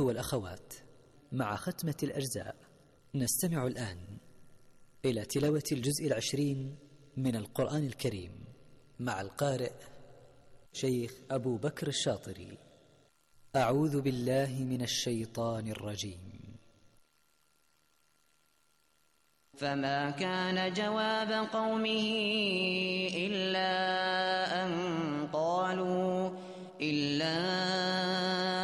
والأخوات مع ختمة الأجزاء نستمع الآن إلى تلاوة الجزء العشرين من القرآن الكريم مع القارئ شيخ أبو بكر الشاطري. أعوذ بالله من الشيطان الرجيم. فما كان جواب قومه إلا أن قالوا إلا أن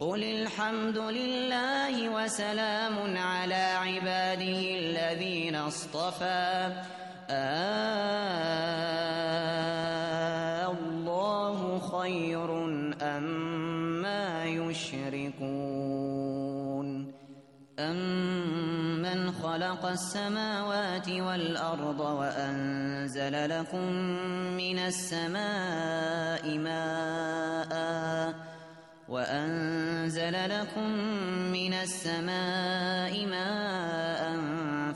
قل الحمد لله وسلام على عباده الذين اصطفى. الله خير أما يشركون. أمن خلق السماوات والأرض وأنزل لكم من السماء ماء وأنزل لكم من السماء ماء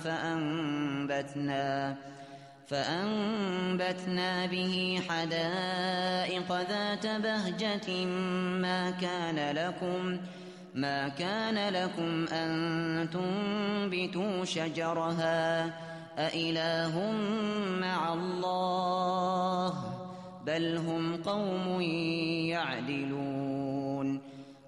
فأنبتنا فأنبتنا به حدائق ذات بهجة ما كان لكم ما كان لكم أن تنبتوا شجرها أإله مع الله بل هم قوم يعدلون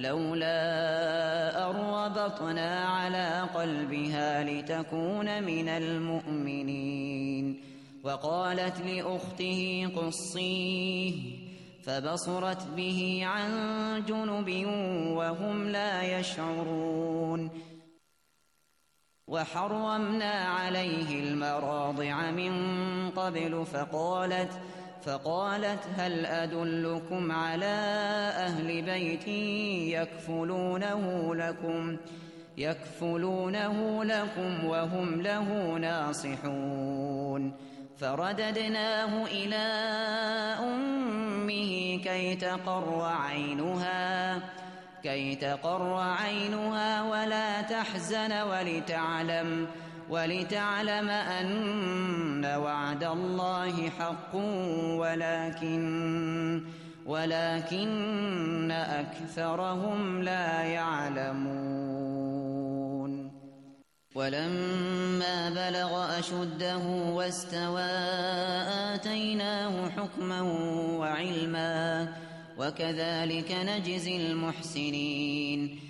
لولا أربطنا على قلبها لتكون من المؤمنين. وقالت لأخته قصيه فبصرت به عن جنب وهم لا يشعرون. وحرمنا عليه المراضع من قبل فقالت فقالت هل أدلكم على أهل بيت يكفلونه لكم يكفلونه لكم وهم له ناصحون فرددناه إلى أمه كي تقر عينها كي تقر عينها ولا تحزن ولتعلم ولتعلم أن وعد الله حق ولكن ولكن أكثرهم لا يعلمون. ولما بلغ أشده واستوى آتيناه حكما وعلما وكذلك نجزي المحسنين.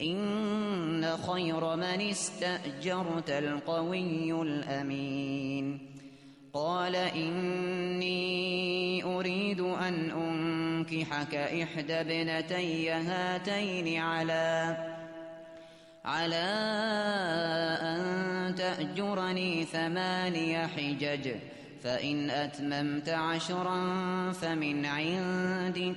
إن خير من استأجرت القوي الأمين. قال إني أريد أن أنكحك إحدى ابنتي هاتين على على أن تأجرني ثماني حجج فإن أتممت عشرا فمن عندك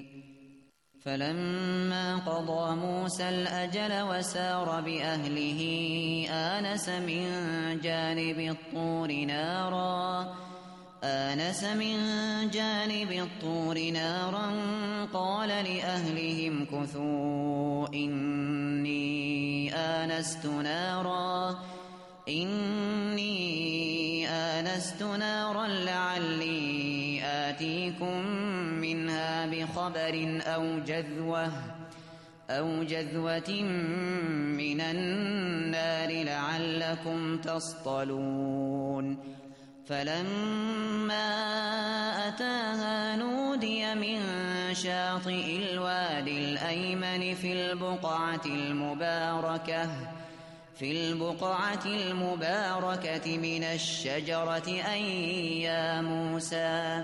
فلما قضى موسى الأجل وسار بأهله آنس من جانب الطور نارا آنس من جانب الطور نارا قال لأهلهم كثوا إني آنست نارا إني آنست نارا لعلي آتيكم منها بخبر أو جذوة أو جذوة من النار لعلكم تصطلون. فلما أتاها نودي من شاطئ الوادي الأيمن في البقعة المباركة في البقعة المباركة من الشجرة أي يا موسى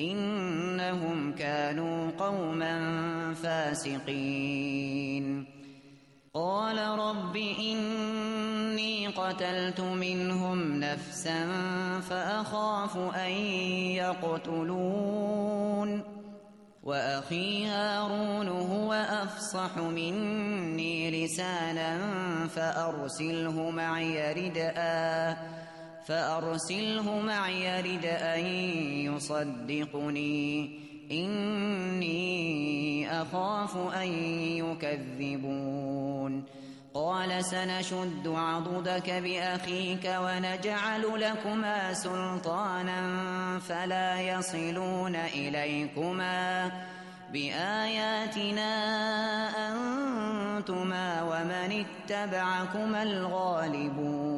إنهم كانوا قوما فاسقين. قال رب إني قتلت منهم نفسا فأخاف أن يقتلون. وأخي هارون هو أفصح مني لسانا فأرسله معي ردءا فأرسله معي رد أن يصدقني. إني أخاف أن يكذبون. قال سنشد عضدك بأخيك ونجعل لكما سلطانا فلا يصلون إليكما. بآياتنا أنتما ومن اتبعكما الغالبون.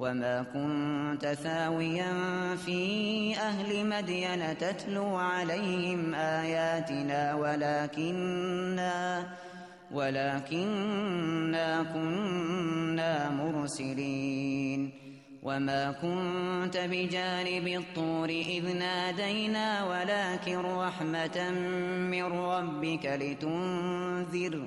وما كنت ثاويا في أهل مدين تتلو عليهم آياتنا ولكننا ولكنا كنا مرسلين وما كنت بجانب الطور إذ نادينا ولكن رحمة من ربك لتنذر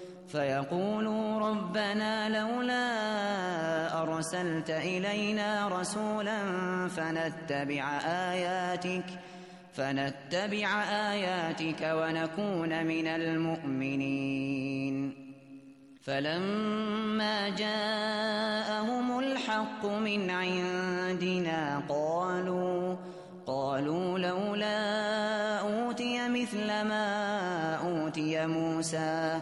فيقولوا ربنا لولا أرسلت إلينا رسولا فنتبع آياتك فنتبع آياتك ونكون من المؤمنين. فلما جاءهم الحق من عندنا قالوا قالوا لولا أوتي مثل ما أوتي موسى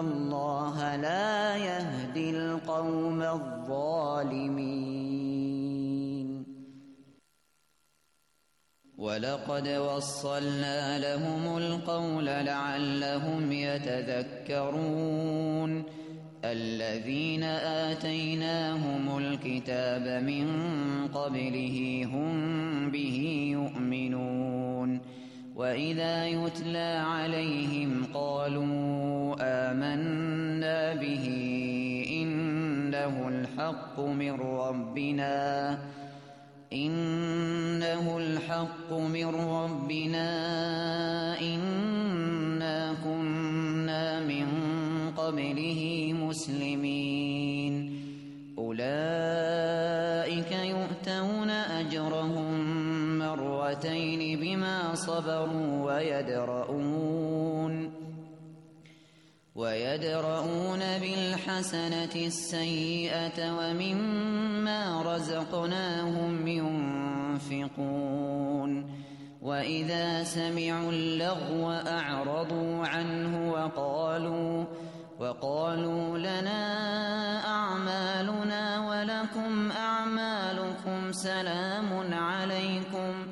الله لا يهدي القوم الظالمين. ولقد وصلنا لهم القول لعلهم يتذكرون. الذين آتيناهم الكتاب من قبله هم به يؤمنون. وإذا يتلى عليهم قالوا آمنا به إنه الحق من ربنا إنه الحق من ربنا إنا كنا من قبله مسلمين. أولئك يؤتون أجرهم مرتين بما صبروا ويدرؤون ويدرؤون بالحسنة السيئة ومما رزقناهم ينفقون وإذا سمعوا اللغو أعرضوا عنه وقالوا وقالوا لنا أعمالنا ولكم أعمالكم سلام عليكم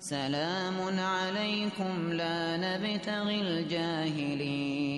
سلام عليكم لا نبتغي الجاهلين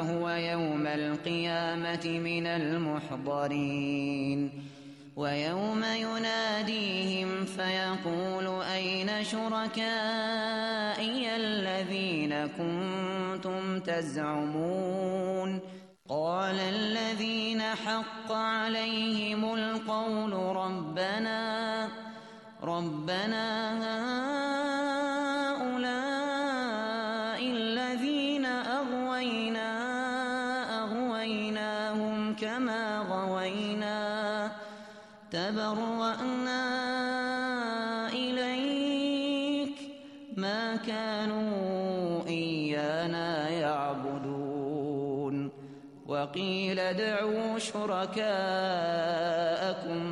هو يوم القيامة من المحضرين. ويوم يناديهم فيقول أين شركائي الذين كنتم تزعمون؟ قال الذين حق عليهم القول ربنا ربنا هؤلاء وقيل ادعوا شركاءكم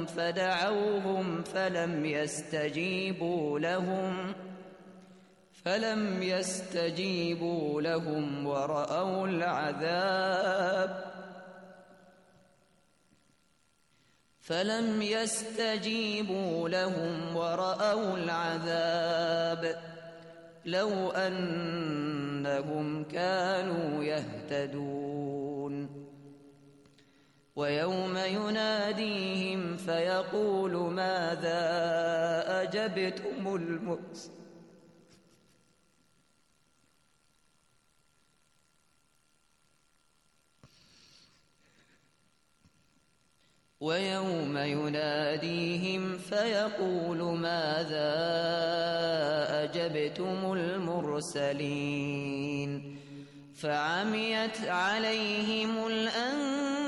فدعوهم فلم يستجيبوا لهم فلم يستجيبوا لهم ورأوا العذاب فلم يستجيبوا لهم ورأوا العذاب لو أنهم كانوا يهتدون ويوم يناديهم فيقول ماذا أجبتم المرسلين ويوم يناديهم فيقول ماذا أجبتم المرسلين؟ فعميت عليهم الأنباء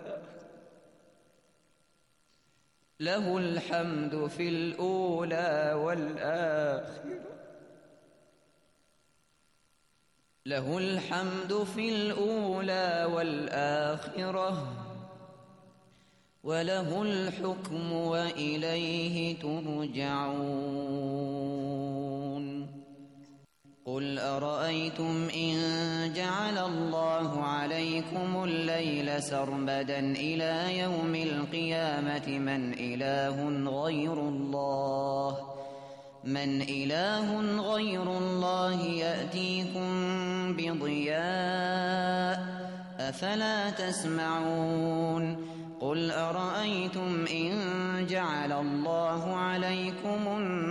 له الحمد في الأولى والآخرة. له الحمد في الأولى والآخرة. وله الحكم وإليه ترجعون. قل أرأيتم إن جعل الله عليكم الليل سرمدا إلى يوم القيامة من إله غير الله؟ من إله غير الله يأتيكم بضياء أفلا تسمعون؟ قل أرأيتم إن جعل الله عليكم النهار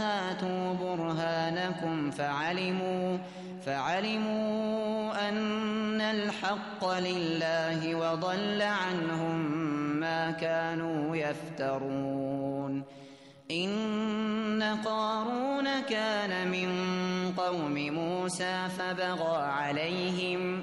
هاتوا برهانكم فعلموا فعلموا أن الحق لله وضل عنهم ما كانوا يفترون. إن قارون كان من قوم موسى فبغى عليهم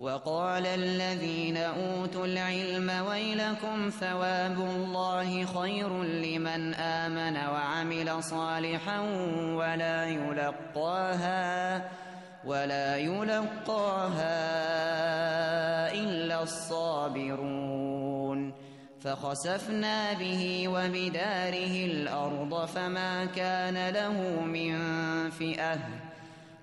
وقال الذين أوتوا العلم ويلكم ثواب الله خير لمن آمن وعمل صالحا ولا يلقاها ولا يلقاها إلا الصابرون فخسفنا به وبداره الأرض فما كان له من فئة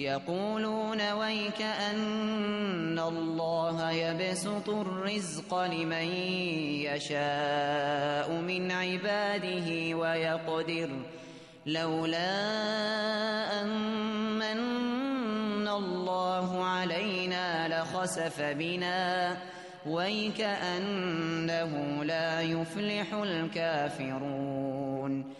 يقولون ويك أن الله يبسط الرزق لمن يشاء من عباده ويقدر لولا أن من الله علينا لخسف بنا. ويك أنه لا يفلح الكافرون.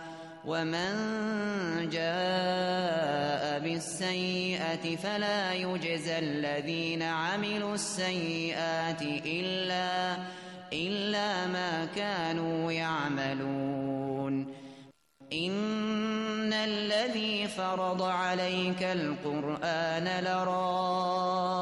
ومن جاء بالسيئة فلا يجزى الذين عملوا السيئات إلا إلا ما كانوا يعملون. إن الذي فرض عليك القرآن لرادك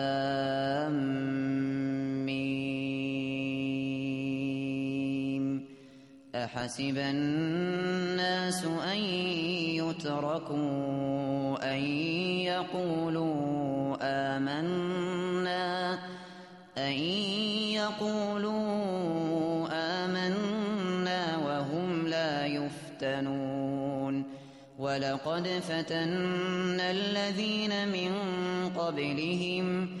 أحسب الناس أن يتركوا أن يقولوا آمنا أن يقولوا آمنا وهم لا يفتنون. ولقد فتنا الذين من قبلهم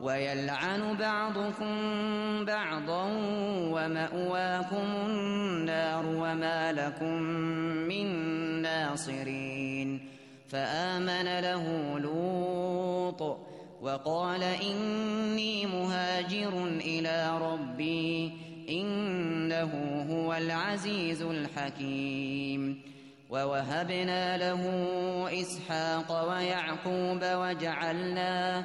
ويلعن بعضكم بعضا ومأواكم النار وما لكم من ناصرين. فآمن له لوط وقال إني مهاجر إلى ربي إنه هو العزيز الحكيم. ووهبنا له إسحاق ويعقوب وجعلناه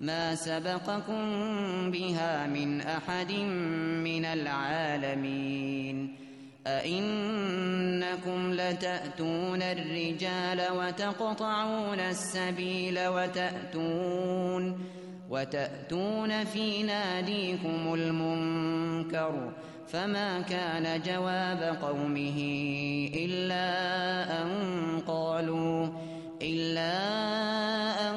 ما سبقكم بها من أحد من العالمين. أئنكم لتأتون الرجال وتقطعون السبيل وتأتون وتأتون في ناديكم المنكر فما كان جواب قومه إلا أن قالوا إلا أن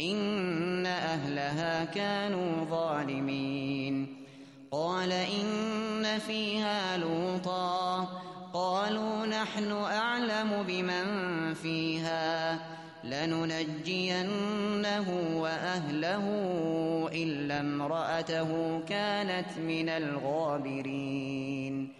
إن أهلها كانوا ظالمين. قال إن فيها لوطا. قالوا نحن أعلم بمن فيها. لننجينه وأهله إلا امرأته كانت من الغابرين.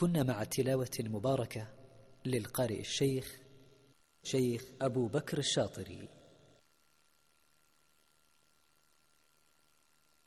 كنا مع التلاوة المباركة للقارئ الشيخ شيخ أبو بكر الشاطري.